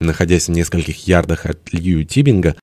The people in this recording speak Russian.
Находясь в нескольких ярдах от Лью Тибинга,